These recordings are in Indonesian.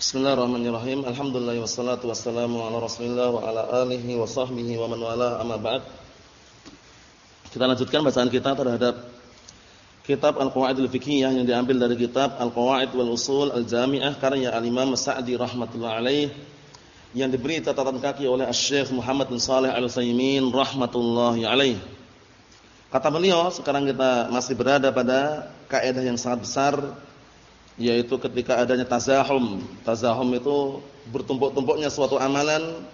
Bismillahirrahmanirrahim. Alhamdulillah wassalatu wassalamu ala Rasulillah wa ala alihi wa sahbihi wa man wala amma ba'd. Kita lanjutkan bacaan kita terhadap kitab Al-Qawaidul Fiqhiyah yang diambil dari kitab Al-Qawaid wal Usul Al-Jami'ah karya Al-Imam Sa'di rahimatullah alaih yang diberi catatan kaki oleh Asy-Syaikh Muhammad bin Shalih Al-Utsaimin rahimatullah alaih. Kata beliau, sekarang kita masih berada pada kaidah yang sangat besar yaitu ketika adanya tazahum. Tazahum itu bertumpuk-tumpuknya suatu amalan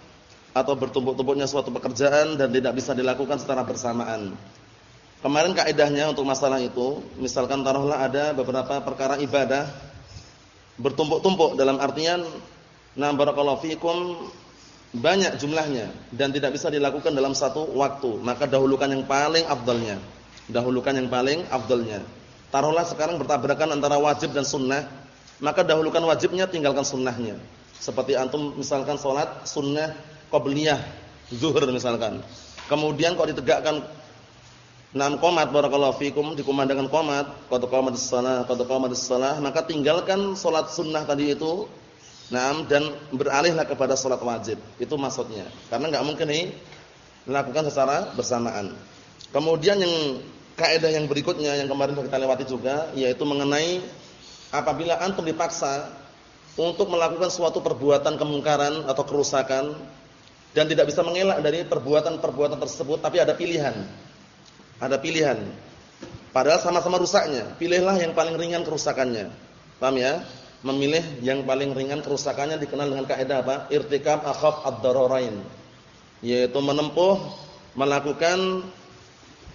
atau bertumpuk-tumpuknya suatu pekerjaan dan tidak bisa dilakukan secara bersamaan. Kemarin kaidahnya untuk masalah itu, misalkan taruhlah ada beberapa perkara ibadah bertumpuk-tumpuk dalam artian na barakallahu fikum banyak jumlahnya dan tidak bisa dilakukan dalam satu waktu, maka dahulukan yang paling afdalnya. Dahulukan yang paling afdalnya. Taruhlah sekarang bertabrakan antara wajib dan sunnah, maka dahulukan wajibnya, tinggalkan sunnahnya. Seperti antum misalkan sholat sunnah qobliyah, zuhur misalkan. Kemudian kok ditegakkan enam komat barakallahu fikum dikumandangkan komat, qad qamatis shalah, qad qamatis shalah, maka tinggalkan sholat sunnah tadi itu Naam dan beralihlah kepada sholat wajib. Itu maksudnya. Karena enggak mungkin nih melakukan secara bersamaan. Kemudian yang kaidah yang berikutnya yang kemarin kita lewati juga yaitu mengenai apabila antum dipaksa untuk melakukan suatu perbuatan kemungkaran atau kerusakan dan tidak bisa mengelak dari perbuatan-perbuatan tersebut tapi ada pilihan. Ada pilihan. Padahal sama-sama rusaknya, pilihlah yang paling ringan kerusakannya. Paham ya? Memilih yang paling ringan kerusakannya dikenal dengan kaidah apa? Irtikab akhaf ad-dararain. Yaitu menempuh melakukan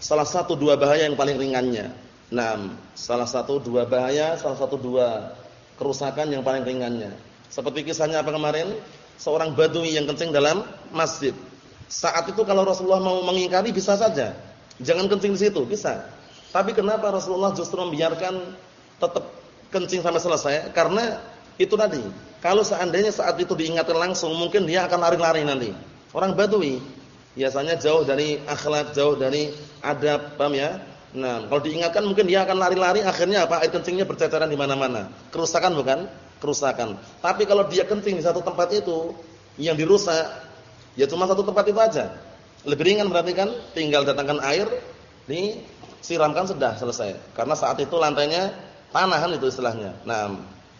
salah satu dua bahaya yang paling ringannya. Nah, salah satu dua bahaya, salah satu dua kerusakan yang paling ringannya. Seperti kisahnya apa kemarin? Seorang badui yang kencing dalam masjid. Saat itu kalau Rasulullah mau mengingkari bisa saja. Jangan kencing di situ, bisa. Tapi kenapa Rasulullah justru membiarkan tetap kencing sampai selesai? Karena itu tadi. Kalau seandainya saat itu diingatkan langsung, mungkin dia akan lari-lari nanti. Orang badui biasanya jauh dari akhlak, jauh dari adab, paham ya? Nah, kalau diingatkan mungkin dia akan lari-lari akhirnya apa? Air kencingnya berceceran di mana-mana. Kerusakan bukan? Kerusakan. Tapi kalau dia kencing di satu tempat itu yang dirusak, ya cuma satu tempat itu aja. Lebih ringan berarti kan? Tinggal datangkan air, disiramkan sudah selesai. Karena saat itu lantainya tanahan itu istilahnya. Nah,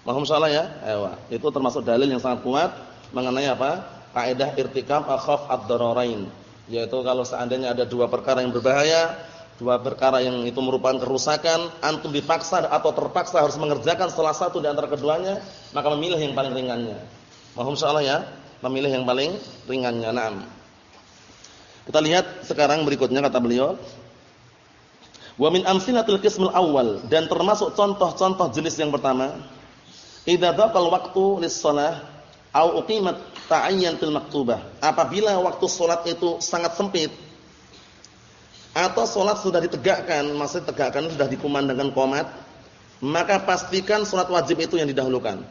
mohon salah ya. Ewa. Itu termasuk dalil yang sangat kuat mengenai apa? Kaidah irtikab akhaf ad-dararain yaitu kalau seandainya ada dua perkara yang berbahaya, dua perkara yang itu merupakan kerusakan, antum dipaksa atau terpaksa harus mengerjakan salah satu di antara keduanya, maka memilih yang paling ringannya. Mohon insyaallah ya, memilih yang paling ringannya. Naam. Kita lihat sekarang berikutnya kata beliau. Wa min amsilatil qismil awal dan termasuk contoh-contoh jenis yang pertama, idza dhaqal waqtu lis-shalah au uqimat ta'ayyantil maktubah. Apabila waktu salat itu sangat sempit atau salat sudah ditegakkan, maksud tegakkan sudah dikumandangkan qomat, maka pastikan salat wajib itu yang didahulukan.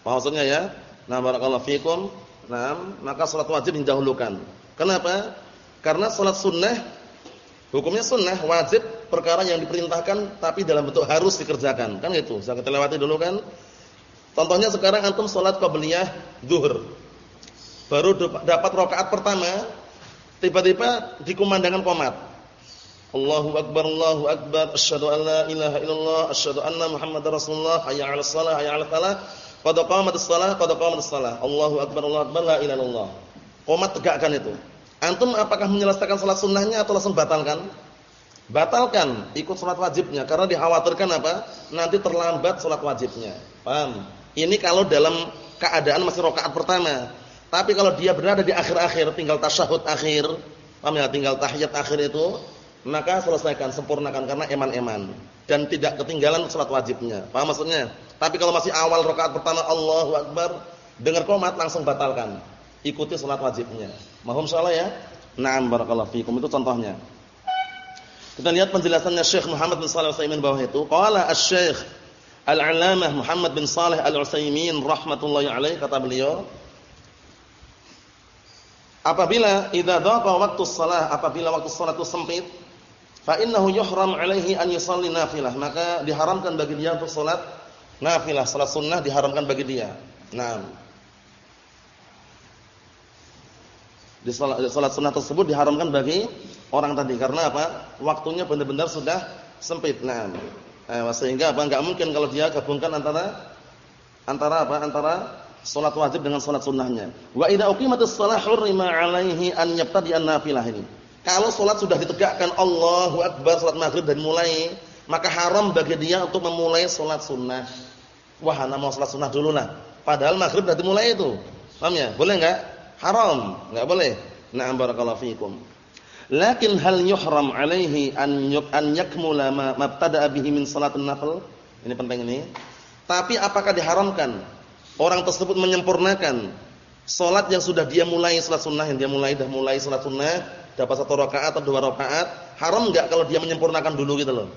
Maksudnya ya? Nah, barakallahu fikum. Nah, maka salat wajib didahulukan. Kenapa? Karena salat sunnah hukumnya sunnah, wajib perkara yang diperintahkan tapi dalam bentuk harus dikerjakan. Kan gitu. Saya kita lewati dulu kan. Contohnya sekarang antum salat qabliyah zuhur. Baru dapat rakaat pertama, tiba-tiba dikumandangkan qomat. Allahu akbar Allahu akbar asyhadu an la ilaha illallah asyhadu anna muhammadar rasulullah hayya 'alas shalah hayya 'alal falah qad qamatis shalah qad qamatis shalah Allahu akbar Allahu akbar la ilaha illallah. Qomat tegakkan itu. Antum apakah menyelesaikan salat sunnahnya atau langsung batalkan? Batalkan, ikut salat wajibnya karena dikhawatirkan apa? Nanti terlambat salat wajibnya. Paham? Ini kalau dalam keadaan masih rakaat pertama. Tapi kalau dia berada di akhir-akhir, tinggal tasyahud akhir, paham ya? Tinggal tahiyat akhir itu, maka selesaikan, sempurnakan karena eman-eman dan tidak ketinggalan salat wajibnya. Paham maksudnya? Tapi kalau masih awal rakaat pertama Allahu Akbar, dengar qomat langsung batalkan. Ikuti salat wajibnya. Mohon salah ya? Na'am barakallahu fikum itu contohnya. Kita lihat penjelasannya Syekh Muhammad bin Shalih Al-Utsaimin bawah itu. Qala Asy-Syaikh Al-'Allamah Muhammad bin Shalih Al-Utsaimin rahmatullahi alaih kata beliau Apabila idza dhaqa waktu shalah apabila waktu salat itu sempit fa innahu yuhram alaihi an yusalli nafilah maka diharamkan bagi dia untuk salat nafilah salat sunnah diharamkan bagi dia Nah, di salat, salat sunnah tersebut diharamkan bagi orang tadi karena apa? Waktunya benar-benar sudah sempit. Nah, eh, sehingga apa? Enggak mungkin kalau dia gabungkan antara antara apa? Antara salat wajib dengan salat sunnahnya. Wa idza uqimatis shalah hurrima 'alaihi an yabtadi an-nafilah ini. Kalau salat sudah ditegakkan Allahu akbar salat maghrib dan mulai, maka haram bagi dia untuk memulai salat sunnah. Wah, ana mau salat sunnah dulu lah. Padahal maghrib sudah dimulai itu. Paham ya? Boleh enggak? Haram, enggak boleh. Na'am barakallahu fikum. Lakin hal yuhram alaihi an an yakmula ma mabtada'a bihi min salatin nafl? Ini penting ini. Tapi apakah diharamkan orang tersebut menyempurnakan salat yang sudah dia mulai salat sunnah yang dia mulai dah mulai salat sunnah dapat satu rakaat atau dua rakaat, haram enggak kalau dia menyempurnakan dulu gitu loh.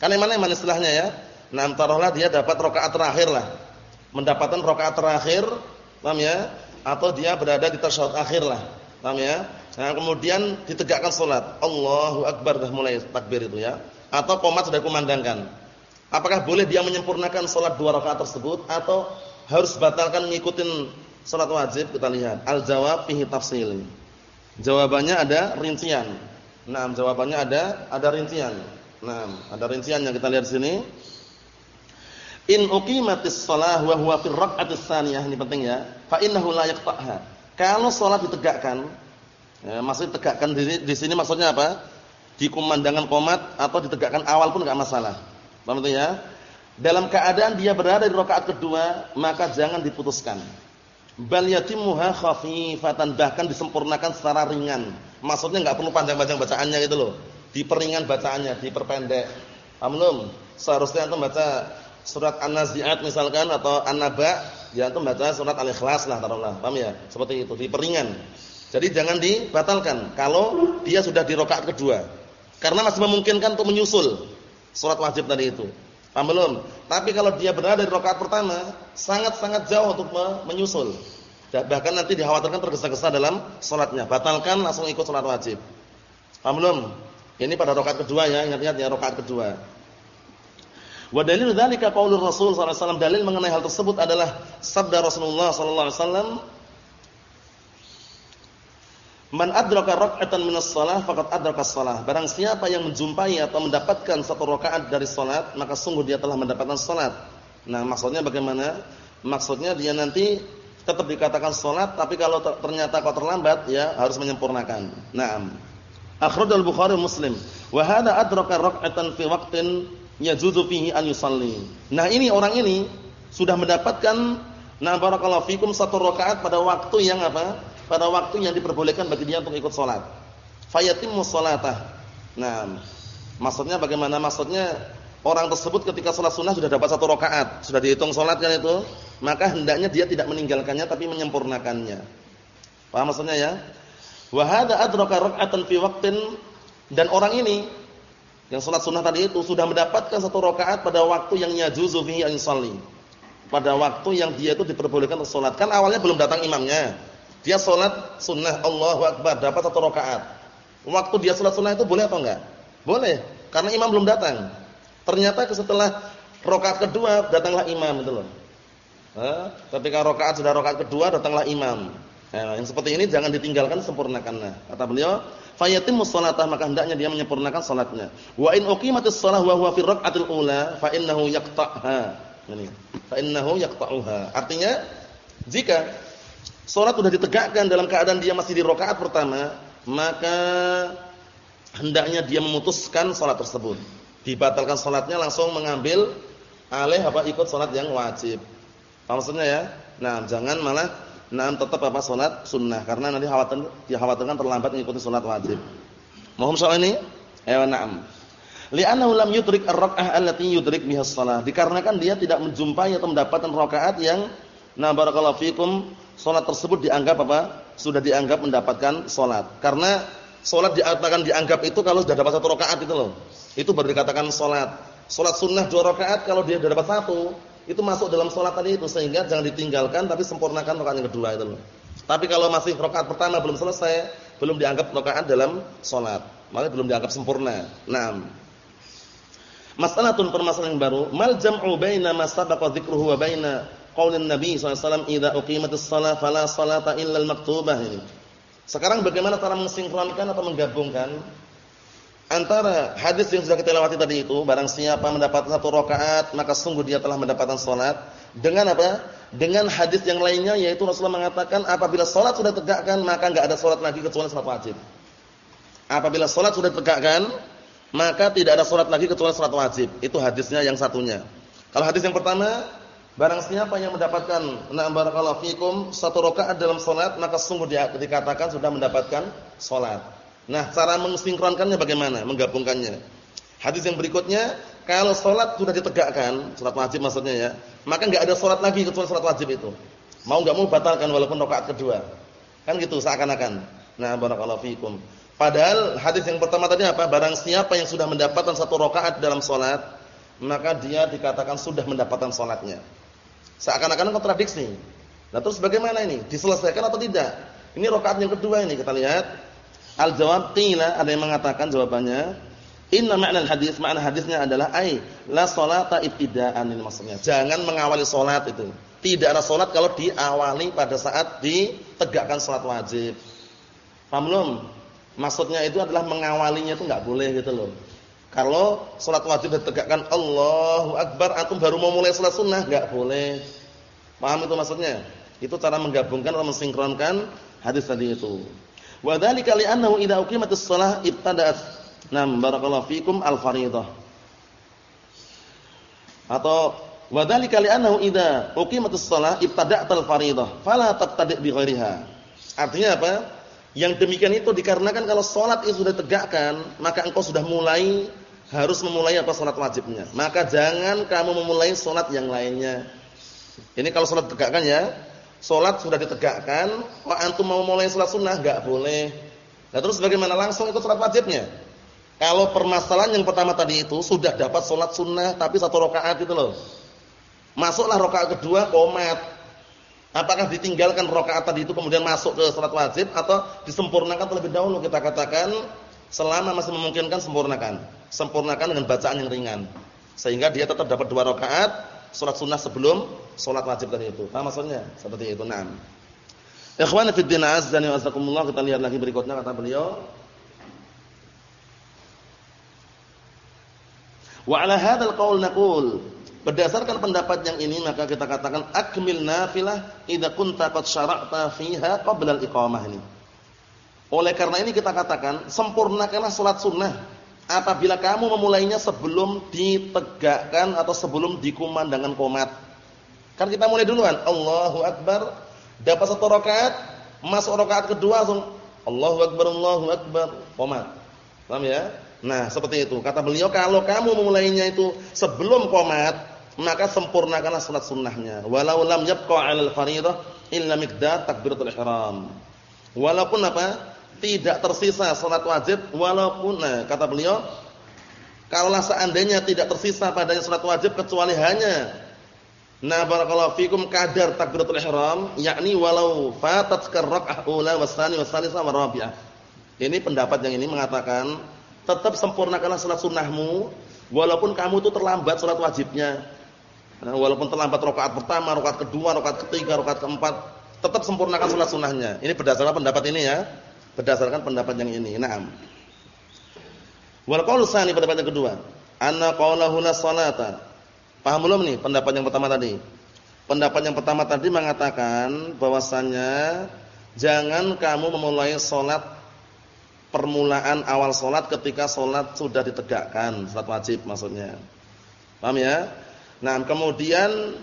Kan yang mana yang mana istilahnya ya? Nah, taruhlah dia dapat rakaat terakhir lah. Mendapatkan rakaat terakhir, paham ya? Atau dia berada di tasyahud akhir lah. Paham ya? Nah, kemudian ditegakkan salat. Allahu akbar dah mulai takbir itu ya. Atau qomat sudah kumandangkan. Apakah boleh dia menyempurnakan salat dua rakaat tersebut atau harus batalkan ngikutin salat wajib? Kita lihat. Al-jawab fihi tafsil. Jawabannya ada rincian. Nah, jawabannya ada ada rincian. Nah, ada rincian yang kita lihat di sini. In uqimatis shalah wa huwa fi rak'atis tsaniyah ini penting ya. Fa innahu la yaqta'ha. Kalau salat ditegakkan Ya, maksud tegakkan diri di sini maksudnya apa? Di kumandangan komat atau ditegakkan awal pun enggak masalah. Paham ya? Dalam keadaan dia berada di rakaat kedua, maka jangan diputuskan. Bal yatimmuha khafifatan bahkan disempurnakan secara ringan. Maksudnya enggak perlu panjang-panjang bacaannya gitu loh. Diperingan bacaannya, diperpendek. Paham belum? Seharusnya antum baca surat An-Nazi'at misalkan atau An-Naba, ya antum baca surat Al-Ikhlas lah taruhlah. Paham ya? Seperti itu, diperingan. Jadi jangan dibatalkan kalau dia sudah di rakaat kedua. Karena masih memungkinkan untuk menyusul salat wajib tadi itu. Paham belum? Tapi kalau dia berada di rakaat pertama, sangat-sangat jauh untuk menyusul. Bahkan nanti dikhawatirkan tergesa-gesa dalam salatnya. Batalkan langsung ikut salat wajib. Paham belum? Ini pada rakaat kedua ya, ingat-ingat ya rakaat kedua. Wa dalil dzalika qaulur Rasul sallallahu alaihi wasallam dalil mengenai hal tersebut adalah sabda Rasulullah sallallahu alaihi wasallam Man adraka rak'atan minas shalah faqad adraka shalah. Barang siapa yang menjumpai atau mendapatkan satu rakaat dari salat, maka sungguh dia telah mendapatkan salat. Nah, maksudnya bagaimana? Maksudnya dia nanti tetap dikatakan salat, tapi kalau ternyata kau terlambat, ya harus menyempurnakan. Naam. Akhrajal Bukhari Muslim. Wa hadha adraka rak'atan fi waqtin yajuzu fihi an yusalli. Nah, ini orang ini sudah mendapatkan nah barakallahu fikum satu rakaat pada waktu yang apa? Pada waktu yang diperbolehkan bagi dia untuk ikut sholat. Fayatimmu sholatah. Nah, maksudnya bagaimana? Maksudnya orang tersebut ketika sholat sunnah sudah dapat satu rakaat, sudah dihitung sholat kan itu, maka hendaknya dia tidak meninggalkannya tapi menyempurnakannya. Paham maksudnya ya? Wahada adraka rak'atan fi waqtin dan orang ini yang sholat sunnah tadi itu sudah mendapatkan satu rakaat pada waktu yang yajuzu fihi an Pada waktu yang dia itu diperbolehkan untuk sholat. Kan awalnya belum datang imamnya. Dia sholat sunnah Allahu Akbar dapat satu rakaat. Waktu dia sholat sunnah itu boleh atau enggak? Boleh, karena imam belum datang. Ternyata setelah rakaat kedua datanglah imam itu loh. Ketika rakaat sudah rakaat kedua datanglah imam. Nah, yang seperti ini jangan ditinggalkan sempurnakanlah. Kata beliau, fayatimmu shalatah maka hendaknya dia menyempurnakan salatnya. Wa in uqimatis shalah wa huwa fi rak'atil ula fa innahu yaqta'ha. Ini. Fa innahu. Artinya jika Salat sudah ditegakkan dalam keadaan dia masih di rakaat pertama, maka hendaknya dia memutuskan salat tersebut. Dibatalkan salatnya langsung mengambil alih apa ikut salat yang wajib. Paham maksudnya ya? Nah, jangan malah nah tetap apa salat sunnah karena nanti khawatir dikhawatirkan terlambat mengikuti salat wajib. Mohon soal ini? Ayo na'am. Li'annahu lam yudrik ar-rak'ah allati yudrik biha shalah. Dikarenakan dia tidak menjumpai atau mendapatkan rakaat yang nah barakallahu fikum Salat tersebut dianggap apa? Sudah dianggap mendapatkan salat. Karena salat dikatakan dianggap itu kalau sudah dapat satu rakaat itu loh. Itu baru dikatakan salat. Salat sunnah dua rakaat kalau dia sudah dapat satu, itu masuk dalam salat tadi itu sehingga jangan ditinggalkan tapi sempurnakan rakaat yang kedua itu loh. Tapi kalau masih rakaat pertama belum selesai, belum dianggap rakaat dalam salat. Maka belum dianggap sempurna. Naam. Masalah tun permasalahan baru, mal jam'u baina ma sabaqa wa baina qaulin Nabi SAW, "Idza uqimatis shalah fala salata illa al-maktubah." Ini. Sekarang bagaimana cara mensinkronkan atau menggabungkan antara hadis yang sudah kita lewati tadi itu, barang siapa mendapatkan satu rakaat, maka sungguh dia telah mendapatkan salat. Dengan apa? Dengan hadis yang lainnya yaitu Rasulullah mengatakan apabila salat sudah tegakkan, maka enggak ada salat lagi kecuali salat wajib. Apabila salat sudah tegakkan, maka tidak ada salat lagi kecuali salat wajib. Itu hadisnya yang satunya. Kalau hadis yang pertama, barang siapa yang mendapatkan na'am barakallahu fikum satu rakaat dalam salat, maka sungguh dia dikatakan sudah mendapatkan salat. Nah, cara mensinkronkannya bagaimana? Menggabungkannya. Hadis yang berikutnya, kalau sholat sudah ditegakkan, sholat wajib maksudnya ya, maka nggak ada sholat lagi kecuali sholat wajib itu. Mau nggak mau batalkan walaupun rakaat kedua. Kan gitu seakan-akan. Nah, barakallahu fikum. Padahal hadis yang pertama tadi apa? Barang siapa yang sudah mendapatkan satu rakaat dalam sholat, maka dia dikatakan sudah mendapatkan sholatnya. Seakan-akan kontradiksi. Nah, terus bagaimana ini? Diselesaikan atau tidak? Ini rakaat yang kedua ini kita lihat. Al-jawab qila ada yang mengatakan jawabannya inna ma'na hadis makna hadisnya adalah ai la salata ibtida'an ini maksudnya. Jangan mengawali salat itu. Tidak ada salat kalau diawali pada saat ditegakkan salat wajib. Paham? Maksudnya itu adalah mengawalinya itu enggak boleh gitu loh. Kalau salat wajib ditegakkan Allahu Akbar antum baru mau mulai salat sunnah enggak boleh. Paham itu maksudnya? Itu cara menggabungkan atau mensinkronkan hadis tadi itu. Wa dzalika li'annahu idza uqimatis shalah ibtada'at. Nam barakallahu fikum al-fardhah. Atau wa dzalika li'annahu idza uqimatis shalah ibtada'tal fardhah fala tabtadi' bi ghairiha. Artinya apa? Yang demikian itu dikarenakan kalau salat itu sudah tegakkan, maka engkau sudah mulai harus memulai apa salat wajibnya. Maka jangan kamu memulai salat yang lainnya. Ini kalau salat tegakkan ya, Sholat sudah ditegakkan, kok antum mau mulai sholat sunnah? Enggak boleh. Nah terus bagaimana? Langsung ikut sholat wajibnya. Kalau permasalahan yang pertama tadi itu sudah dapat sholat sunnah tapi satu rakaat itu loh. Masuklah rakaat kedua komat. Apakah ditinggalkan rakaat tadi itu kemudian masuk ke sholat wajib atau disempurnakan terlebih dahulu? Kita katakan selama masih memungkinkan sempurnakan. Sempurnakan dengan bacaan yang ringan. Sehingga dia tetap dapat dua rakaat sholat sunnah sebelum sholat wajib tadi itu. Apa maksudnya? Seperti itu. Naam. Ikhwan fi din azza wa azakumullah kita lihat lagi berikutnya kata beliau. Wa ala hadzal qaul naqul Berdasarkan pendapat yang ini maka kita katakan akmil nafilah idza kunta qad syara'ta fiha qabla al-iqamah ini. Oleh karena ini kita katakan sempurnakanlah salat sunnah apabila kamu memulainya sebelum ditegakkan atau sebelum dikumandangkan komat. Kan kita mulai duluan, Allahu Akbar, dapat satu rakaat, masuk rakaat kedua langsung Allahu Akbar, Allahu Akbar, komat. Paham ya? Nah, seperti itu. Kata beliau, kalau kamu memulainya itu sebelum komat, maka sempurnakanlah salat sunnahnya. Walau lam yabqa 'alal fariidah illa miqdar takbiratul ihram. Walaupun apa? tidak tersisa salat wajib walaupun nah, kata beliau kalaulah seandainya tidak tersisa padanya salat wajib kecuali hanya nah barakallahu fikum kadar takbiratul ihram yakni walau fatat karrak'ah ula wasani wasalisa warabi'ah ini pendapat yang ini mengatakan tetap sempurnakanlah salat sunnahmu walaupun kamu itu terlambat salat wajibnya nah, walaupun terlambat rakaat pertama rakaat kedua rakaat ketiga rakaat keempat tetap sempurnakan salat sunnahnya ini berdasarkan pendapat ini ya berdasarkan pendapat yang ini. Naam. Wal qaulu pendapat yang kedua, anna qaulahu la salata. Paham belum nih pendapat yang pertama tadi? Pendapat yang pertama tadi mengatakan bahwasannya jangan kamu memulai salat permulaan awal salat ketika salat sudah ditegakkan, salat wajib maksudnya. Paham ya? Nah, kemudian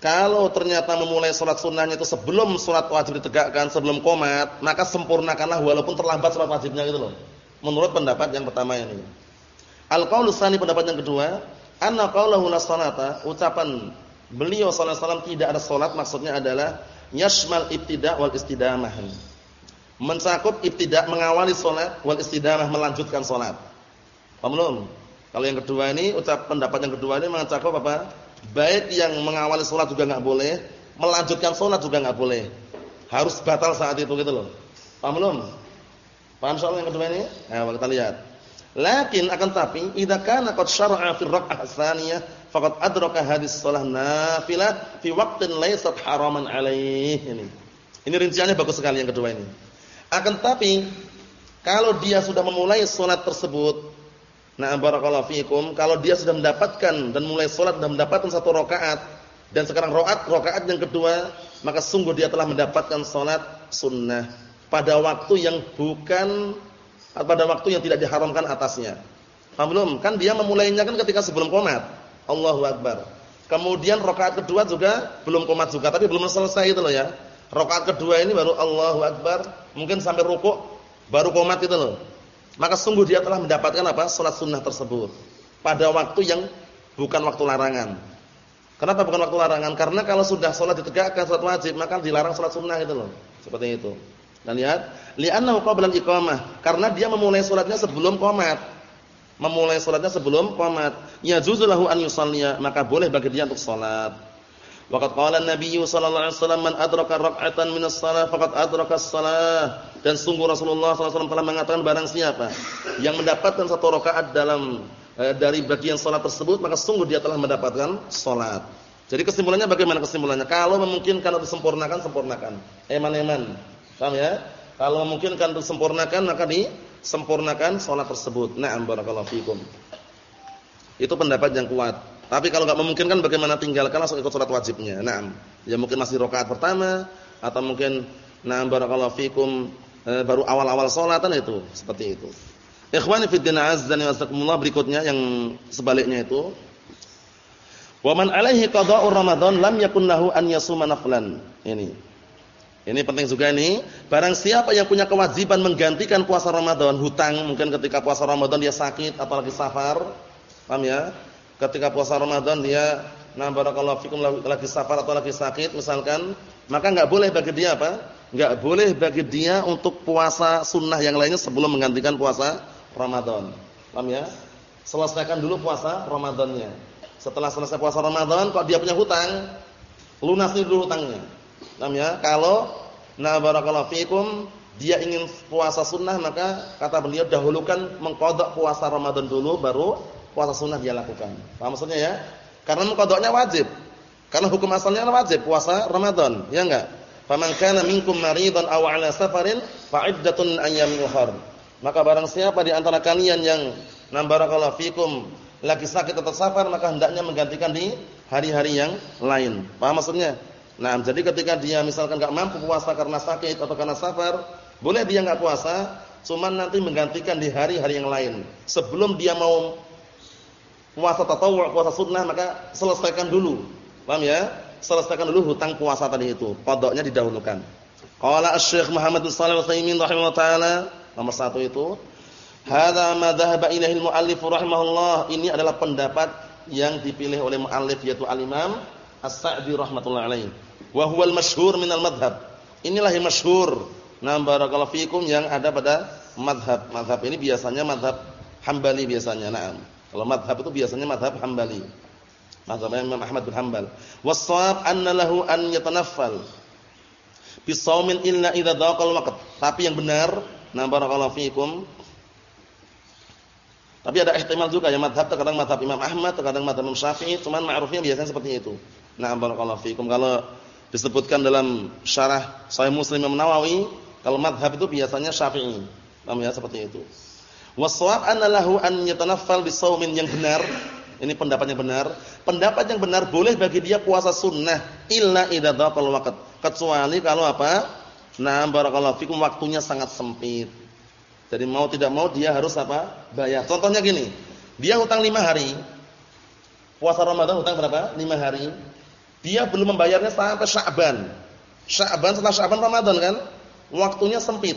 kalau ternyata memulai sholat sunnahnya itu sebelum sholat wajib ditegakkan, sebelum komat, maka sempurnakanlah walaupun terlambat sholat wajibnya gitu loh. Menurut pendapat yang pertama ini. Al-qaulu tsani pendapat yang kedua, anna qaulahu la salata, ucapan beliau alaihi wasallam tidak ada salat maksudnya adalah yashmal ibtida' wal istidamah. Mencakup ibtida' mengawali salat wal istidamah melanjutkan. Paham belum? Kalau yang kedua ini ucap pendapat yang kedua ini mencakup apa? Baik yang mengawali sholat juga nggak boleh, melanjutkan sholat juga nggak boleh. Harus batal saat itu gitu loh. Paham belum? Paham soal yang kedua ini? Nah, kita lihat. Lakin akan tapi idza kana qad syara'a fi rak'ah tsaniyah faqad adraka hadis shalah nafilah fi waqtin laysat haraman alaih. Ini. Ini rinciannya bagus sekali yang kedua ini. Akan tapi kalau dia sudah memulai salat tersebut, nah barakallahu fikum, kalau dia sudah mendapatkan dan mulai salat dan mendapatkan satu rakaat dan sekarang rakaat rakaat yang kedua, maka sungguh dia telah mendapatkan salat sunnah pada waktu yang bukan pada waktu yang tidak diharamkan atasnya. Paham belum? Kan dia memulainya kan ketika sebelum komat. Allahu Akbar. Kemudian rakaat kedua juga belum komat juga, tapi belum selesai itu loh ya. Rakaat kedua ini baru Allahu Akbar, mungkin sampai rukuk baru komat itu loh. Maka sungguh dia telah mendapatkan apa? Salat sunnah tersebut pada waktu yang bukan waktu larangan. Kenapa bukan waktu larangan? Karena kalau sudah salat ditegakkan salat wajib, maka dilarang salat sunnah itu loh. Seperti itu. Dan lihat, li'annahu qabla al-iqamah, karena dia memulai salatnya sebelum qomat. Memulai salatnya sebelum qomat. Ya juzulahu an yusalliya, maka boleh bagi dia untuk salat. Waqad qala an-nabiy sallallahu alaihi wasallam man adraka rak'atan min as-shalah faqad adraka as-shalah. Dan sungguh Rasulullah sallallahu alaihi wasallam telah mengatakan barang siapa yang mendapatkan satu rakaat dalam eh, dari bagian salat tersebut, maka sungguh dia telah mendapatkan salat. Jadi kesimpulannya bagaimana kesimpulannya? Kalau memungkinkan untuk sempurnakan, sempurnakan. Eman-eman. Paham ya? Kalau memungkinkan untuk sempurnakan maka disempurnakan salat tersebut. Na'am barakallahu fikum. Itu pendapat yang kuat. Tapi kalau enggak memungkinkan bagaimana tinggalkan langsung ikut salat wajibnya. Na'am. Ya mungkin masih rakaat pertama atau mungkin na'am barakallahu fikum e, baru awal-awal salatan itu, seperti itu. Ikhwani fi din azza wa berikutnya yang sebaliknya itu Wa man alaihi qada'ur Ramadan lam yakun lahu an yasuma naflan. Ini. Ini penting juga ini. Barang siapa yang punya kewajiban menggantikan puasa Ramadan, hutang mungkin ketika puasa Ramadan dia sakit atau lagi safar. Paham ya? Ketika puasa Ramadan dia nah barakallahu fikum lagi safar atau lagi sakit misalkan, maka enggak boleh bagi dia apa? Enggak boleh bagi dia untuk puasa sunnah yang lainnya sebelum menggantikan puasa Ramadan. Paham ya? Selesaikan dulu puasa Ramadannya. Setelah selesai puasa Ramadan kok dia punya hutang, lunasi dulu hutangnya. Paham ya? Kalau na barakallahu fikum dia ingin puasa sunnah maka kata beliau dahulukan mengkodok puasa Ramadan dulu baru puasa sunnah dia lakukan. Paham maksudnya ya? Karena mengkodoknya wajib. Karena hukum asalnya wajib puasa Ramadan, ya enggak? Faman kana minkum maridan aw ala safarin fa iddatun ayyamin ukhra. Maka barang siapa di antara kalian yang na barakallahu fikum lagi sakit atau safar maka hendaknya menggantikan di hari-hari yang lain. Paham maksudnya? Nah, jadi ketika dia misalkan enggak mampu puasa karena sakit atau karena safar, boleh dia enggak puasa, cuman nanti menggantikan di hari-hari yang lain. Sebelum dia mau puasa tatawwu, puasa sunnah, maka selesaikan dulu. Paham ya? Selesaikan dulu hutang puasa tadi itu. Qadanya didahulukan. Qala Asy-Syaikh Muhammad bin Shalih Al-Utsaimin rahimahullah taala, nomor satu itu, hadza ma dhahaba ilaihi al-muallif rahimahullah. Ini adalah pendapat yang dipilih oleh muallif yaitu al-Imam As-Sa'di rahmatullah alaihi wa huwal masyhur minal madhab. Inilah yang masyhur. Nah, barakallahu fikum yang ada pada madhab. Madhab ini biasanya madhab Hambali biasanya. Naam. Kalau madhab itu biasanya madhab Hambali. Madhab Imam Ahmad bin Hanbal. Wassawab anna lahu an yatanaffal bisaumin illa idza daqal waqt. Tapi yang benar, nah barakallahu fikum. Tapi ada ihtimal juga ya madhab terkadang madhab Imam Ahmad, terkadang madhab Imam Syafi'i, cuman ma'rufnya biasanya seperti itu. Nah barakallahu fikum. Kalau disebutkan dalam syarah Sahih Muslim Imam Nawawi, kalau madhab itu biasanya Syafi'i. Paham ya seperti itu. Waswab anna lahu an yatanaffal bisaumin yang benar. Ini pendapat yang benar. Pendapat yang benar boleh bagi dia puasa sunnah illa idza dhaqal waqt. Kecuali kalau apa? Nah, barakallahu fikum waktunya sangat sempit. Jadi mau tidak mau dia harus apa? Bayar. Contohnya gini. Dia hutang 5 hari. Puasa Ramadan hutang berapa? 5 hari. Dia belum membayarnya sampai Sya'ban. Sya'ban setelah Sya'ban Ramadan kan? Waktunya sempit.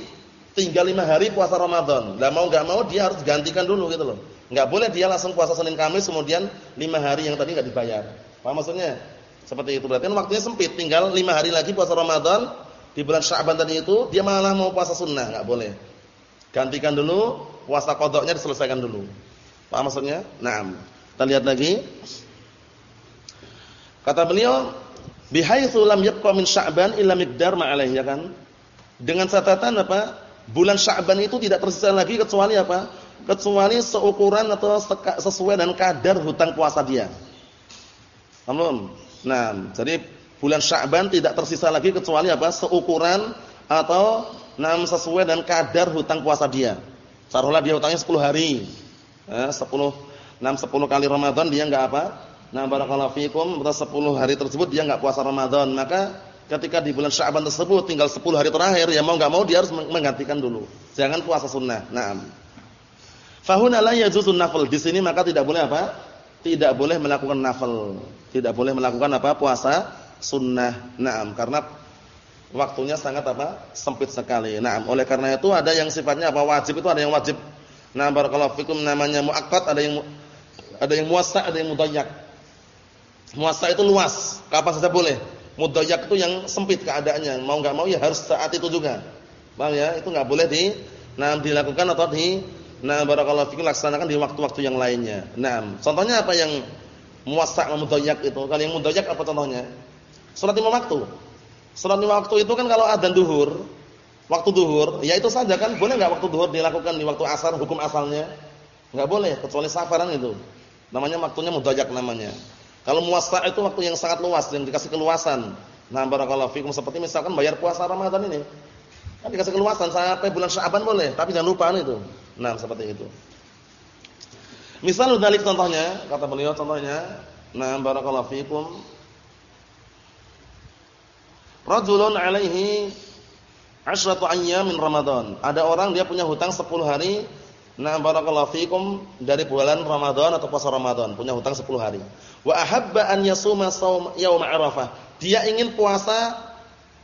Tinggal lima hari puasa Ramadan. Lah mau enggak mau dia harus gantikan dulu gitu loh. Enggak boleh dia langsung puasa Senin Kamis kemudian lima hari yang tadi enggak dibayar. Paham maksudnya? Seperti itu berarti kan waktunya sempit. Tinggal lima hari lagi puasa Ramadan di bulan Sya'ban tadi itu dia malah mau puasa sunnah, enggak boleh. Gantikan dulu, puasa qadanya diselesaikan dulu. Paham maksudnya? Naam. Kita lihat lagi. Kata beliau, bihaitsu lam yabqa min Sya'ban illa miqdar ma ya kan? Dengan catatan apa? Bulan Sya'ban itu tidak tersisa lagi kecuali apa? Kecuali seukuran atau sesuai dengan kadar hutang puasa dia. Paham Nah, jadi bulan Sya'ban tidak tersisa lagi kecuali apa? Seukuran atau nam sesuai dan kadar hutang puasa dia. Taruhlah dia hutangnya 10 hari. Eh, 10 enam 10 kali Ramadan dia enggak apa? Nah, barakallahu fikum, 10 hari tersebut dia enggak puasa Ramadan, maka ketika di bulan Sya'ban tersebut tinggal 10 hari terakhir, ya mau enggak mau dia harus menggantikan dulu. Jangan puasa sunnah. Naam. Fahuna la yajuzun nafl. Di sini maka tidak boleh apa? Tidak boleh melakukan nafal. Tidak boleh melakukan apa? Puasa sunnah. Naam, karena waktunya sangat apa? sempit sekali. Naam, oleh karena itu ada yang sifatnya apa? wajib itu ada yang wajib. Nah, barakallahu fikum namanya muakkad, ada yang ada yang muwassa, ada yang mudayyak. Muwassa itu luas, kapan saja boleh. Mudayyak itu yang sempit keadaannya, mau enggak mau ya harus saat itu juga. Paham ya? Itu enggak boleh di nah dilakukan atau di nah barakallahu fikum laksanakan di waktu-waktu yang lainnya. Nah, contohnya apa yang muwassa' mudayyak itu? Kalau yang mudayyak apa contohnya? Salat lima waktu. Salat lima waktu itu kan kalau adzan duhur, waktu duhur, ya itu saja kan boleh enggak waktu duhur dilakukan di waktu asar hukum asalnya? Enggak boleh kecuali safaran itu. Namanya waktunya mudajak namanya. Kalau muwassa itu waktu yang sangat luas yang dikasih keluasan. Nah, barakallahu fikum seperti misalkan bayar puasa Ramadan ini. Kan dikasih keluasan sampai bulan Sya'ban boleh, tapi jangan lupa itu. Nah, seperti itu. Misal dzalik contohnya, kata beliau contohnya, nah barakallahu fikum Rajulun alaihi asyratu ayyamin Ramadan. Ada orang dia punya hutang 10 hari Nah barakallahu fikum dari bulan Ramadan atau puasa Ramadan punya hutang 10 hari. Wa ahabba an yasuma shaum yaum Arafah. Dia ingin puasa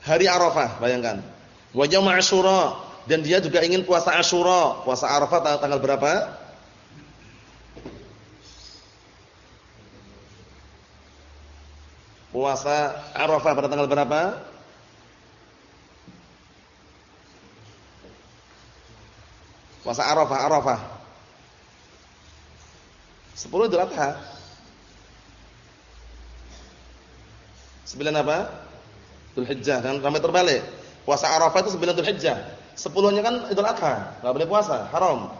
hari Arafah, bayangkan. Wa yaum Asyura dan dia juga ingin puasa Asyura, puasa Arafah tanggal berapa? Puasa Arafah pada tanggal berapa? Puasa Arafah, Arafah. 10 Idul Adha. 9 apa? Idul Hijjah kan sampai terbalik. Puasa Arafah itu 9 Idul Hijjah. 10-nya kan Idul Adha, enggak boleh puasa, haram.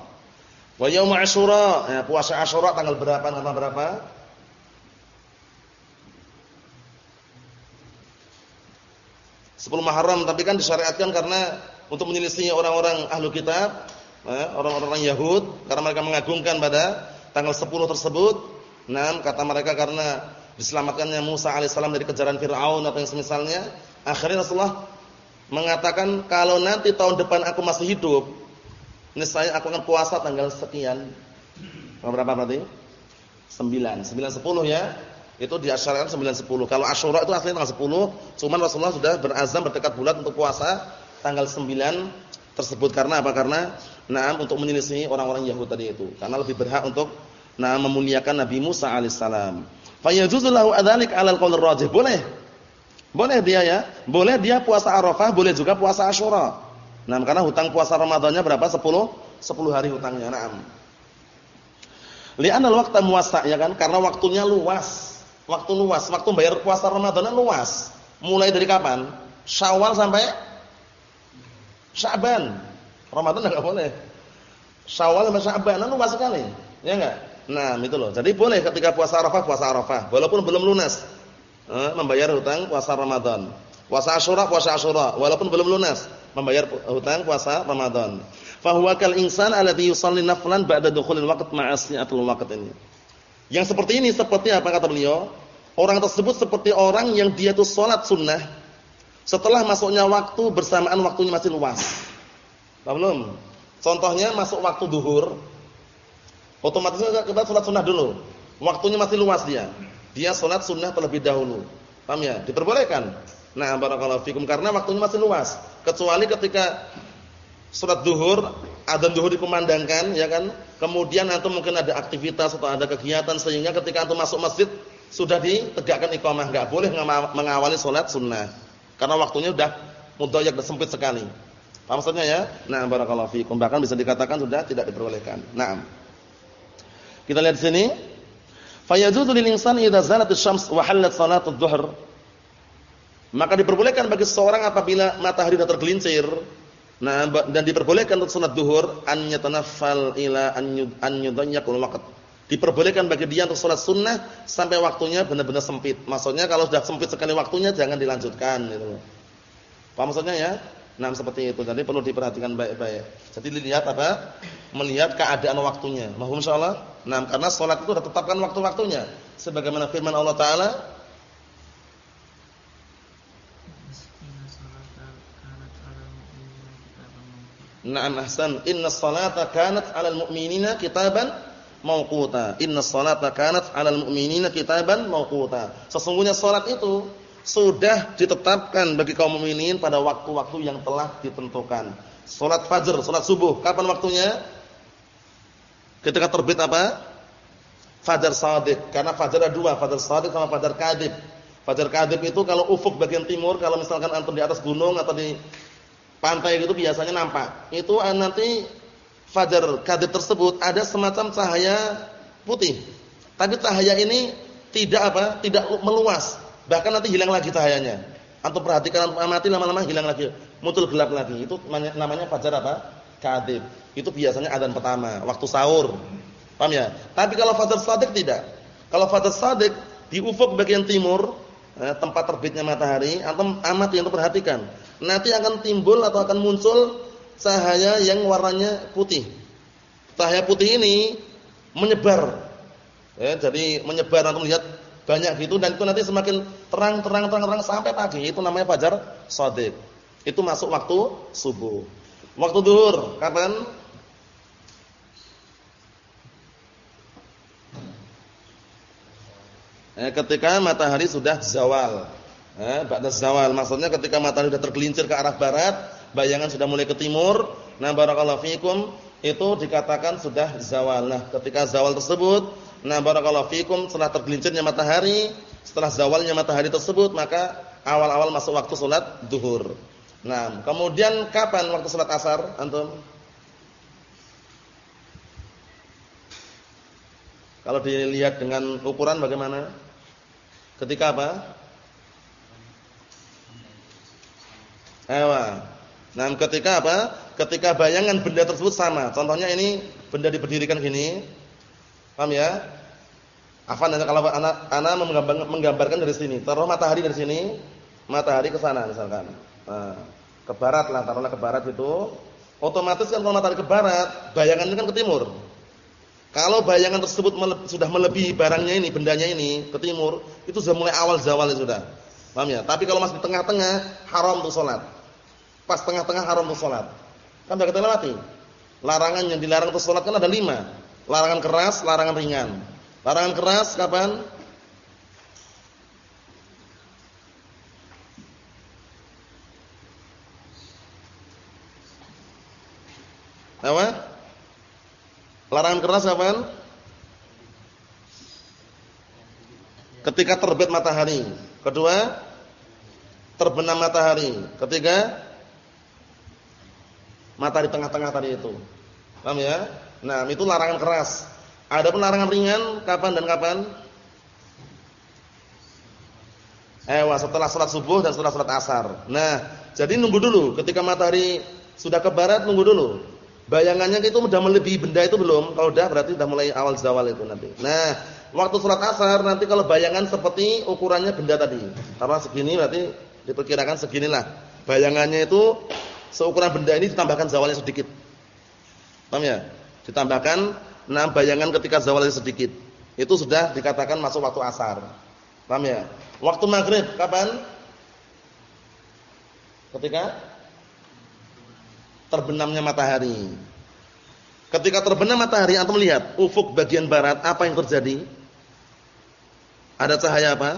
Wa yaum Asyura, ya, puasa Asyura tanggal berapa tanggal berapa? Sepuluh Muharram, tapi kan disyariatkan karena untuk menyelisih orang-orang ahlu kitab orang-orang Yahud karena mereka mengagungkan pada tanggal 10 tersebut. Nah, kata mereka karena diselamatkannya Musa alaihissalam dari kejaran Firaun atau yang semisalnya, akhirnya Rasulullah mengatakan kalau nanti tahun depan aku masih hidup, niscaya aku akan puasa tanggal sekian. Berapa berarti? 9, 9 10 ya. Itu diasyarkan 9 10. Kalau Asyura itu aslinya tanggal 10, cuman Rasulullah sudah berazam bertekad bulat untuk puasa tanggal 9 tersebut karena apa? Karena nah untuk menyelisihi orang-orang Yahudi tadi itu. Karena lebih berhak untuk nah memuliakan Nabi Musa alaihissalam. Fa yajuzu lahu adzalik 'alal qaul rajih. Boleh. Boleh dia ya. Boleh dia puasa Arafah, boleh juga puasa Asyura. Nah, karena hutang puasa Ramadannya berapa? 10 10 hari hutangnya. Naam. Li'anal waqta muwassa' ya kan? Karena waktunya luas. Waktu luas, waktu bayar puasa Ramadannya luas. Mulai dari kapan? Syawal sampai Sya'ban. Ramadan enggak boleh. Syawal sama Sya'ban luas sekali. Ya enggak? Nah, itu loh. Jadi boleh ketika puasa Arafah, puasa Arafah walaupun belum lunas. Eh, membayar hutang puasa Ramadan. Puasa Asyura, puasa Asyura walaupun belum lunas membayar hutang puasa Ramadan. Fa huwa kal insan alladhi yusalli naflan ba'da dukhulil waqt ma'asiyatul waqt ini. Yang seperti ini seperti apa kata beliau? Orang tersebut seperti orang yang dia itu salat sunnah setelah masuknya waktu bersamaan waktunya masih luas. Belum. Contohnya masuk waktu duhur, otomatis kita sholat sunnah dulu. Waktunya masih luas dia. Dia sholat sunnah terlebih dahulu. Paham ya? Diperbolehkan. Nah, barakallahu fikum karena waktunya masih luas. Kecuali ketika sholat duhur, adzan duhur dikumandangkan, ya kan? Kemudian antum mungkin ada aktivitas atau ada kegiatan sehingga ketika antum masuk masjid sudah ditegakkan iqamah, enggak boleh mengawali sholat sunnah. Karena waktunya sudah mudhayyak dan sempit sekali. Paham maksudnya ya? Nah, barakallahu fiikum. Bahkan bisa dikatakan sudah tidak diperbolehkan. Naam. Kita lihat sini. Fayajuzu lil insani idza zalat asy-syams wa halat salatul dhuhr. Maka diperbolehkan bagi seseorang apabila matahari sudah tergelincir nah dan diperbolehkan untuk salat duhur an yatanaffal ila an yudayyaqul waqt. Diperbolehkan bagi dia untuk sholat sunnah sampai waktunya benar-benar sempit. Maksudnya kalau sudah sempit sekali waktunya jangan dilanjutkan gitu. Paham maksudnya ya? Nah, seperti itu. Jadi perlu diperhatikan baik-baik. Jadi dilihat apa? Melihat keadaan waktunya. Mohon insyaallah. Nah, karena sholat itu sudah tetapkan waktu-waktunya. Sebagaimana firman Allah taala, Naam ahsan. Inna salata kanat 'alal mu'minina kitaban mauquta. Inna salata kanat 'alal mu'minina kitaban mauquta. Sesungguhnya salat itu sudah ditetapkan bagi kaum mukminin pada waktu-waktu yang telah ditentukan. Salat fajr, salat subuh, kapan waktunya? Ketika terbit apa? Fajar shadiq. Karena fajar ada dua, fajar shadiq sama fajar kadib. Fajar kadib itu kalau ufuk bagian timur, kalau misalkan antum di atas gunung atau di pantai itu biasanya nampak. Itu nanti fajar kadib tersebut ada semacam cahaya putih. Tapi cahaya ini tidak apa? Tidak meluas. Bahkan nanti hilang lagi cahayanya. Antum perhatikan amati lama-lama hilang lagi, muncul gelap lagi. Itu namanya fajar apa? Kadib. Itu biasanya adzan pertama, waktu sahur. Paham ya? Tapi kalau fajar shadiq tidak. Kalau fajar shadiq di ufuk bagian timur, eh, tempat terbitnya matahari, antum amati untuk perhatikan nanti akan timbul atau akan muncul cahaya yang warnanya putih. Cahaya putih ini menyebar. Ya, jadi menyebar atau melihat banyak gitu dan itu nanti semakin terang terang terang terang sampai pagi. Itu namanya fajar shadiq. Itu masuk waktu subuh. Waktu duhur kapan? Eh, ketika matahari sudah zawal. Eh, ba'da zawal. Maksudnya ketika matahari sudah tergelincir ke arah barat, bayangan sudah mulai ke timur. Nah, barakallahu fikum, itu dikatakan sudah zawal. Nah, ketika zawal tersebut, nah barakallahu fikum setelah tergelincirnya matahari, setelah zawalnya matahari tersebut, maka awal-awal masuk waktu salat duhur. Nah, kemudian kapan waktu salat asar antum? Kalau dilihat dengan ukuran bagaimana? Ketika apa? Ewa. Nah, ketika apa? Ketika bayangan benda tersebut sama. Contohnya ini benda diberdirikan gini. Paham ya? Afan kalau anak anak menggambarkan dari sini, taruh matahari dari sini, matahari ke sana misalkan. Nah, ke barat lah, taruhlah ke barat itu. Otomatis kan kalau matahari ke barat, bayangannya kan ke timur. Kalau bayangan tersebut sudah melebihi barangnya ini, bendanya ini ke timur, itu sudah mulai awal zawal sudah. Paham ya? Tapi kalau masih di tengah-tengah, haram untuk sholat pas tengah-tengah haram untuk sholat. Kan sudah kita lewati. Larangan yang dilarang untuk sholat kan ada lima. Larangan keras, larangan ringan. Larangan keras kapan? Apa? Larangan keras kapan? Ketika terbit matahari. Kedua, terbenam matahari. Ketiga, mata di tengah-tengah tadi itu. Paham ya? Nah, itu larangan keras. Ada pun larangan ringan kapan dan kapan? Eh, setelah sholat subuh dan setelah sholat asar. Nah, jadi nunggu dulu. Ketika matahari sudah ke barat, nunggu dulu. Bayangannya itu sudah melebihi benda itu belum? Kalau sudah berarti sudah mulai awal zawal itu nanti. Nah, waktu sholat asar nanti kalau bayangan seperti ukurannya benda tadi. Karena segini berarti diperkirakan seginilah. Bayangannya itu seukuran benda ini ditambahkan zawalnya sedikit. Paham ya? Ditambahkan enam bayangan ketika zawalnya sedikit. Itu sudah dikatakan masuk waktu asar. Paham ya? Waktu maghrib kapan? Ketika terbenamnya matahari. Ketika terbenam matahari antum melihat ufuk bagian barat apa yang terjadi? Ada cahaya apa?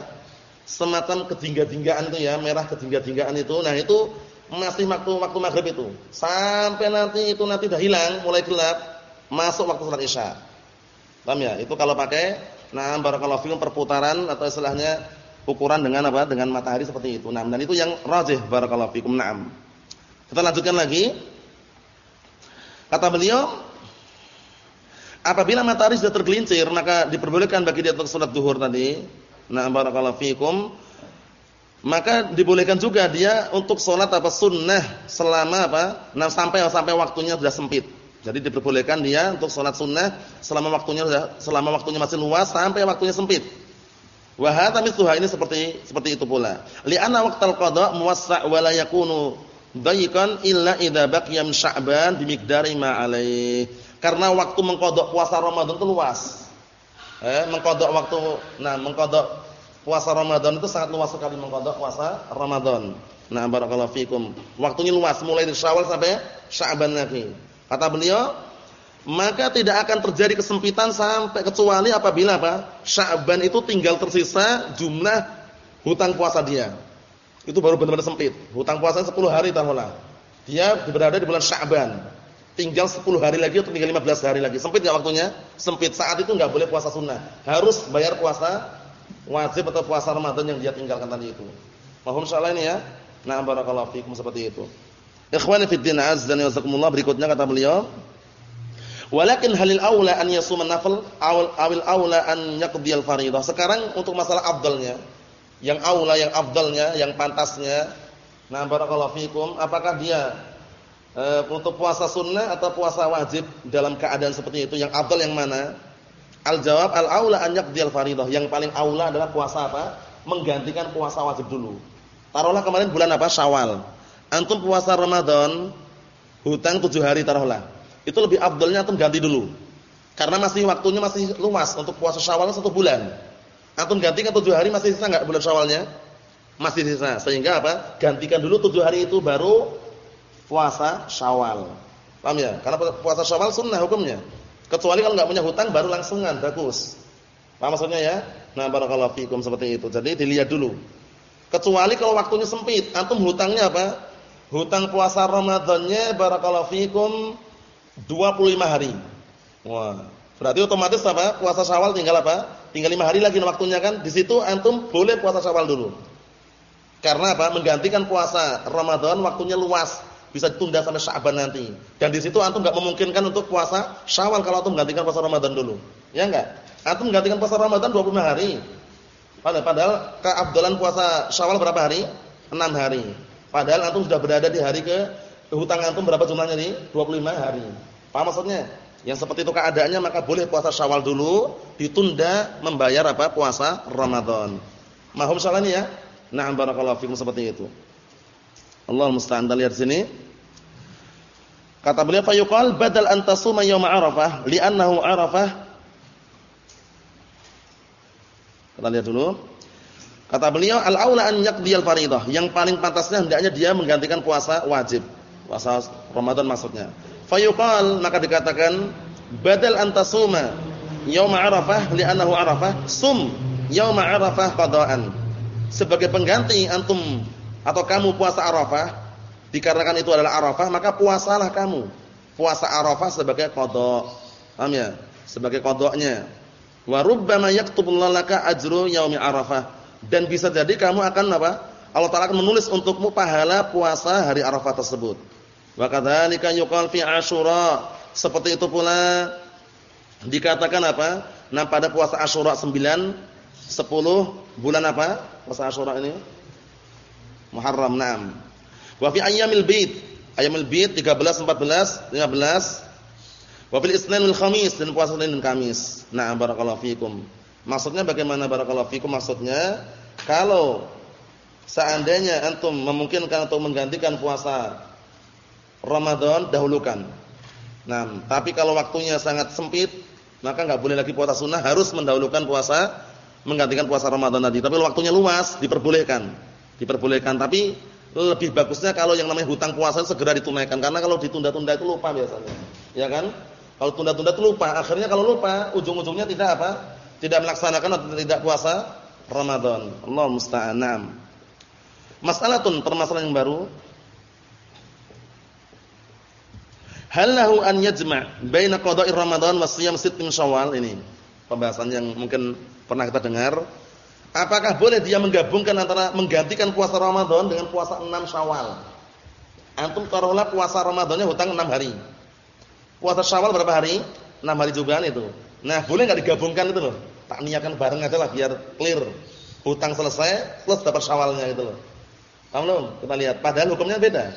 Semacam ketingga-tinggaan itu ya, merah ketingga-tinggaan itu. Nah, itu masih waktu waktu maghrib itu. Sampai nanti itu nanti udah hilang, mulai gelap, masuk waktu salat Isya. Paham ya? Itu kalau pakai nah barakallahu fikum perputaran atau istilahnya ukuran dengan apa? Dengan matahari seperti itu. Nah, dan itu yang rajih barakallahu fikum. Naam. Kita lanjutkan lagi. Kata beliau, apabila matahari sudah tergelincir, maka diperbolehkan bagi dia untuk salat zuhur tadi. Nah, barakallahu fikum maka dibolehkan juga dia untuk sholat apa sunnah selama apa nah sampai sampai waktunya sudah sempit Jadi diperbolehkan dia untuk sholat sunnah selama waktunya selama waktunya masih luas sampai waktunya sempit. Wa hadza mithluha ini seperti seperti itu pula. Li'anna waqtal qada muwassa' wa la illa idza baqiya min sya'ban alaih. Karena waktu mengkodok puasa Ramadan itu luas. Eh, mengkodok waktu nah mengkodok puasa Ramadan itu sangat luas sekali mengkodok puasa Ramadan. Nah, barakallahu fikum. Waktunya luas mulai dari Syawal sampai Sya'ban lagi. Kata beliau, maka tidak akan terjadi kesempitan sampai kecuali apabila apa? Sya'ban itu tinggal tersisa jumlah hutang puasa dia. Itu baru benar-benar sempit. Hutang puasa 10 hari tahulah. Dia berada di bulan Sya'ban. Tinggal 10 hari lagi atau tinggal 15 hari lagi. Sempit enggak waktunya? Sempit. Saat itu enggak boleh puasa sunnah. Harus bayar puasa wajib atau puasa Ramadan yang dia tinggalkan tadi itu. Mohon insyaallah ini ya. Nah, barakallahu fikum seperti itu. Ikhwani fi din azza wa jazakumullah berikutnya kata beliau Walakin halil aula an yasuma nafil awal awil aula an yaqdiyal fariidhah. Sekarang untuk masalah afdalnya, yang aula yang afdalnya, yang pantasnya. Nah, barakallahu fikum, apakah dia e, untuk puasa sunnah atau puasa wajib dalam keadaan seperti itu? Yang afdal yang mana? Al jawab al aula an yaqdiyal fariidhah. Yang paling aula adalah puasa apa? Menggantikan puasa wajib dulu. Taruhlah kemarin bulan apa? Syawal antum puasa Ramadan hutang tujuh hari taruhlah. Itu lebih abdulnya antum ganti dulu. Karena masih waktunya masih luas untuk puasa Syawal satu bulan. Antum gantikan tujuh hari masih sisa enggak bulan Syawalnya? Masih sisa. Sehingga apa? Gantikan dulu tujuh hari itu baru puasa Syawal. Paham ya? Karena puasa Syawal sunnah hukumnya. Kecuali kalau enggak punya hutang baru langsungan bagus. Paham maksudnya ya? Nah, barakallahu fikum seperti itu. Jadi dilihat dulu. Kecuali kalau waktunya sempit, antum hutangnya apa? Hutang puasa Ramadannya barakallahu fikum 25 hari. Wah, berarti otomatis apa? Puasa Syawal tinggal apa? Tinggal 5 hari lagi waktunya kan. Di situ antum boleh puasa Syawal dulu. Karena apa? Menggantikan puasa Ramadan waktunya luas, bisa ditunda sampai Sya'ban nanti. Dan di situ antum enggak memungkinkan untuk puasa Syawal kalau antum menggantikan puasa Ramadan dulu. Ya enggak? Antum menggantikan puasa Ramadan 25 hari. Padahal, padahal keabdalan puasa Syawal berapa hari? 6 hari. Padahal antum sudah berada di hari ke hutang antum berapa jumlahnya nih? 25 hari. Paham maksudnya? Yang seperti itu keadaannya maka boleh puasa Syawal dulu, ditunda membayar apa? Puasa Ramadan. Mahum salah ini ya? Na'am barakallahu fikum seperti itu. Allah musta'an lihat sini. Kata beliau fayuqal badal an tasuma yaum Arafah li'annahu Arafah. Kita lihat dulu. Kata beliau al-aula an yaqdiyal fariidhah. Yang paling pantasnya hendaknya dia menggantikan puasa wajib. Puasa Ramadan maksudnya. Fayuqal maka dikatakan badal antasuma yaum Arafah li'annahu Arafah sum yaum Arafah qada'an. Sebagai pengganti antum atau kamu puasa Arafah dikarenakan itu adalah Arafah maka puasalah kamu. Puasa Arafah sebagai qada'. Paham ya? Sebagai qada'nya. Wa rubbama yaktubullahu laka ajru yaumi Arafah dan bisa jadi kamu akan apa? Allah Taala akan menulis untukmu pahala puasa hari Arafah tersebut. Wa kadzalika yuqal fi Asyura. Seperti itu pula dikatakan apa? Nah, pada puasa Asyura 9 10 bulan apa? Puasa Asyura ini? Muharram 6. Wa fi ayyamil bid. Ayyamil bid 13, 14, 15. Wa fil Isnin wal Khamis dan puasa Senin dan Kamis. Nah, barakallahu fikum. Maksudnya bagaimana barakallahu fikum? Maksudnya kalau seandainya antum memungkinkan untuk menggantikan puasa Ramadan dahulukan. Nah, tapi kalau waktunya sangat sempit, maka enggak boleh lagi puasa sunnah, harus mendahulukan puasa menggantikan puasa Ramadan tadi. Tapi kalau waktunya luas diperbolehkan. Diperbolehkan, tapi lebih bagusnya kalau yang namanya hutang puasa segera ditunaikan karena kalau ditunda-tunda itu lupa biasanya. Ya kan? Kalau tunda-tunda itu lupa, akhirnya kalau lupa ujung-ujungnya tidak apa? tidak melaksanakan atau tidak puasa Ramadan. Allah musta'an. Masalatun permasalahan yang baru. Hal lahu an yajma' baina qada'i Ramadan wa shiyam sittin Syawal ini. Pembahasan yang mungkin pernah kita dengar. Apakah boleh dia menggabungkan antara menggantikan puasa Ramadan dengan puasa 6 Syawal? Antum taruhlah puasa Ramadannya hutang 6 hari. Puasa Syawal berapa hari? 6 hari juga itu. Nah, boleh enggak digabungkan itu loh? Tak niatkan bareng aja lah biar clear. Hutang selesai plus dapat syawalnya gitu loh. Paham belum? Kita lihat. Padahal hukumnya beda.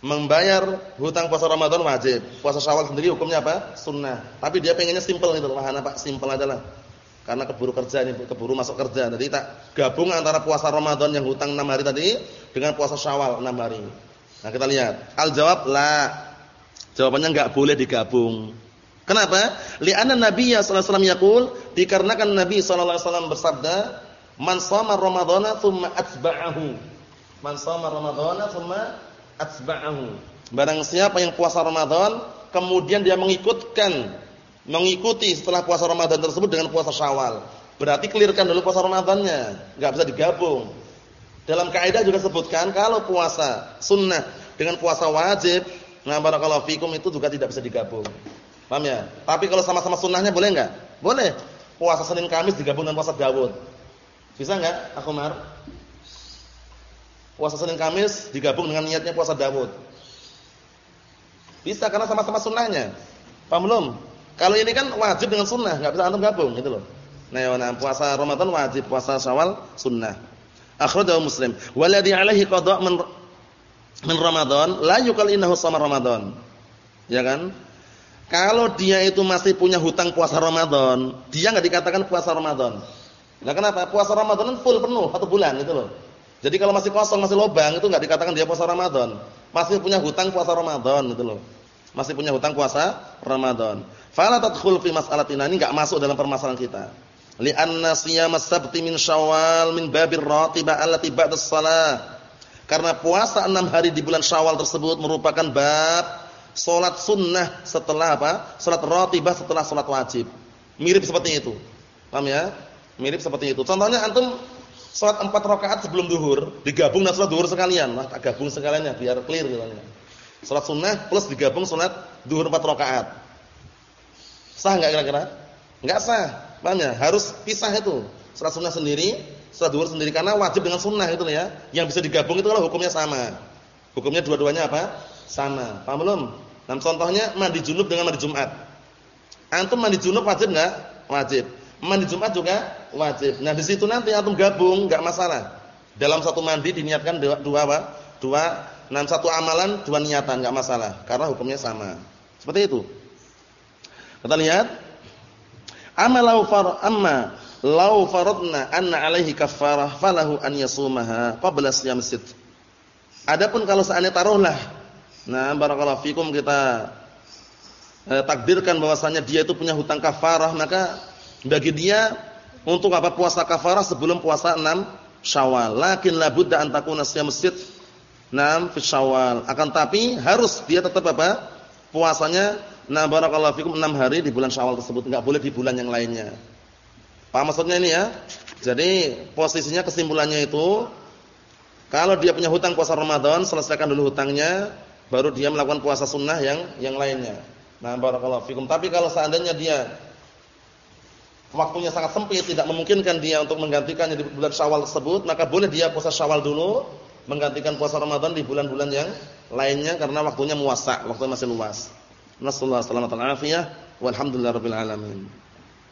membayar hutang puasa Ramadan wajib. Puasa Syawal sendiri hukumnya apa? Sunnah. Tapi dia pengennya simpel gitu, wahana Pak, simpel aja lah. Karena keburu kerja ini, keburu masuk kerja. Jadi tak gabung antara puasa Ramadan yang hutang 6 hari tadi dengan puasa Syawal 6 hari. Nah, kita lihat. Al-jawab la. Jawabannya enggak boleh digabung. Kenapa? Li'anna Nabi sallallahu alaihi wasallam yaqul, dikarenakan Nabi sallallahu alaihi wasallam bersabda, "Man shoma Ramadhana tsumma atba'ahu." Man shoma Ramadhana tsumma atba'ahu. Barang siapa yang puasa Ramadan kemudian dia mengikutkan mengikuti setelah puasa Ramadan tersebut dengan puasa Syawal. Berarti kelirkan dulu puasa Ramadannya, enggak bisa digabung. Dalam kaidah juga sebutkan kalau puasa sunnah dengan puasa wajib, nah barakallahu fikum itu juga tidak bisa digabung. Paham ya? Tapi kalau sama-sama sunnahnya boleh enggak? Boleh. Puasa Senin Kamis digabung dengan puasa Daud. Bisa enggak, Akhumar? Puasa Senin Kamis digabung dengan niatnya puasa Daud. Bisa karena sama-sama sunnahnya. Paham belum? Kalau ini kan wajib dengan sunnah, enggak bisa antum gabung gitu loh. Nah, ya, nah puasa Ramadan wajib, puasa Syawal sunnah. Akhrajahu Muslim. Waladhi alaihi qada' min min Ramadan la yuqal innahu sama Ramadan. Ya kan? Kalau dia itu masih punya hutang puasa Ramadan, dia enggak dikatakan puasa Ramadan. Nah, kenapa? Puasa Ramadan kan full penuh satu bulan gitu loh. Jadi kalau masih kosong, masih lobang itu enggak dikatakan dia puasa Ramadan. Masih punya hutang puasa Ramadan gitu loh. Masih punya hutang puasa Ramadan. Fala tadkhul fi mas'alatina ini enggak masuk dalam permasalahan kita. Li'anna siyamas sabti min Syawal min babir ratibah allati ba'da shalah. Karena puasa 6 hari di bulan Syawal tersebut merupakan bab salat sunnah setelah apa? Salat ratibah setelah salat wajib. Mirip seperti itu. Paham ya? Mirip seperti itu. Contohnya antum Salat 4 rakaat sebelum duhur, digabung dengan salat duhur sekalian. Nah, tak gabung sekaliannya biar clear gitu. Salat sunnah plus digabung salat duhur 4 rakaat. Sah enggak kira-kira? Enggak sah. Paham ya? Harus pisah itu. Salat sunnah sendiri, salat duhur sendiri karena wajib dengan sunnah itu ya. Yang bisa digabung itu kalau hukumnya sama. Hukumnya dua-duanya apa? Sama. Paham belum? Nah, contohnya mandi junub dengan mandi Jumat. Antum mandi junub wajib enggak? Wajib. Mandi Jumat juga wajib. Nah, di situ nanti antum gabung enggak masalah. Dalam satu mandi diniatkan dua, dua apa? Dua, nah satu amalan dua niatan enggak masalah karena hukumnya sama. Seperti itu. Kita lihat amma law far amma law faradna anna alaihi kaffarah falahu an yasumaha qabla siyam sit. Adapun kalau seandainya taruhlah nah barakallahu fikum kita eh, takdirkan bahwasanya dia itu punya hutang kafarah maka bagi dia untuk apa puasa kafarah sebelum puasa 6 Syawal. Lakin la budda an takuna siyam 6 fi Syawal. Akan tapi harus dia tetap apa? Puasanya na barakallahu fikum 6 hari di bulan Syawal tersebut, enggak boleh di bulan yang lainnya. Paham maksudnya ini ya? Jadi posisinya kesimpulannya itu kalau dia punya hutang puasa Ramadan, selesaikan dulu hutangnya, baru dia melakukan puasa sunnah yang yang lainnya. Nah, barakallahu fikum. Tapi kalau seandainya dia waktunya sangat sempit, tidak memungkinkan dia untuk menggantikannya di bulan Syawal tersebut, maka boleh dia puasa Syawal dulu, menggantikan puasa Ramadan di bulan-bulan yang lainnya karena waktunya muasa, waktunya masih luas. Nasallahu alaihi wasallam walhamdulillahirabbil alamin.